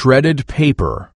shredded paper.